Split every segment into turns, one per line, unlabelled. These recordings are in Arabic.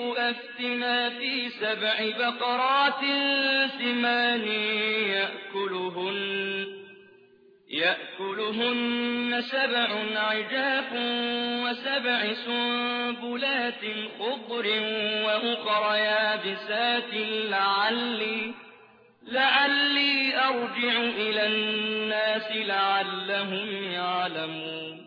أفتنا في سبع بقرات ثمان يأكلهن يأكلهن سبع عجاف وسبع سنبلات خضر وأخر يابسات لعلي لعلي أرجع إلى الناس لعلهم يعلمون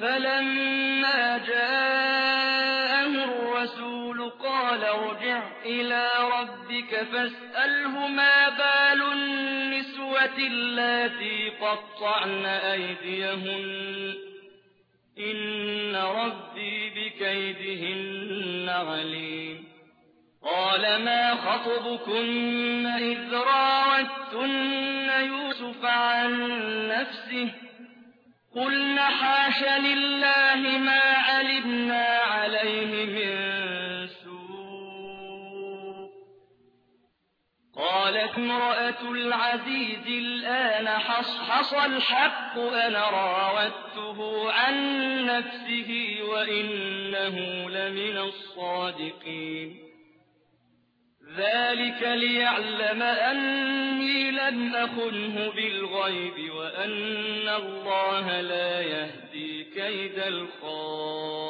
فلما جاءه الرسول قال ارجع إلى ربك فاسأله ما بال النسوة اللاتي قطعن أيديهن. إن ربي بكيدهن عليم. قال ما خطبكن إذ راوتن يوسف عن نفسه؟ قلن حاش لله ما علمنا عليه من سوء قالت امرأة العزيز الآن حصحص الحق أنا راودته عن نفسه وإنه لمن الصادقين ذلك ليعلم أني لم أخنه بالغيب وأن الله لا يهدي كيد الخائنين.